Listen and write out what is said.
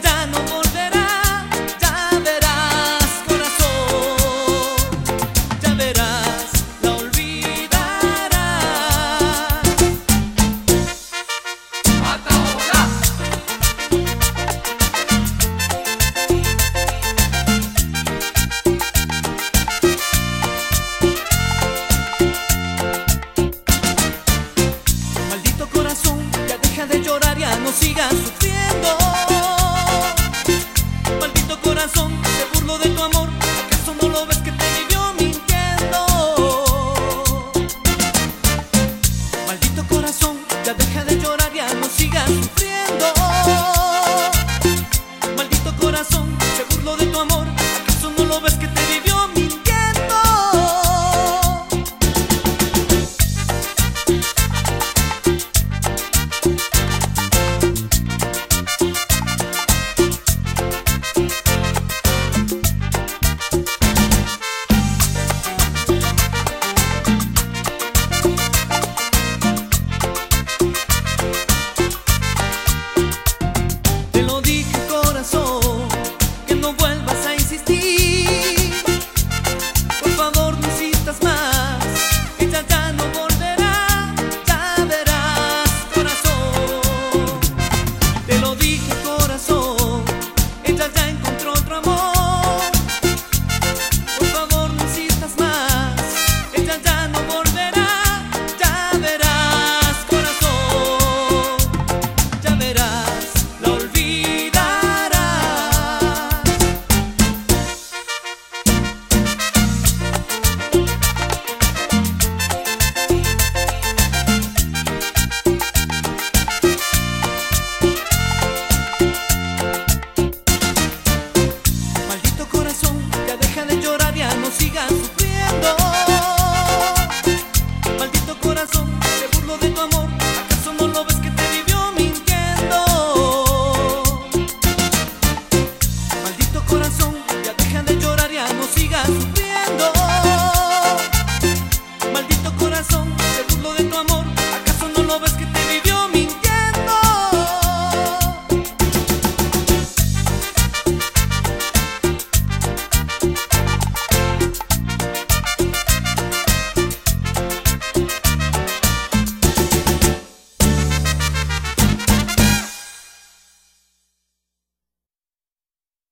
Ya no volverá, ya verás, corazón, ya verás, la olvidará. Maldito corazón, ya deja de llorar, ya no sigas sufriendo. corazón.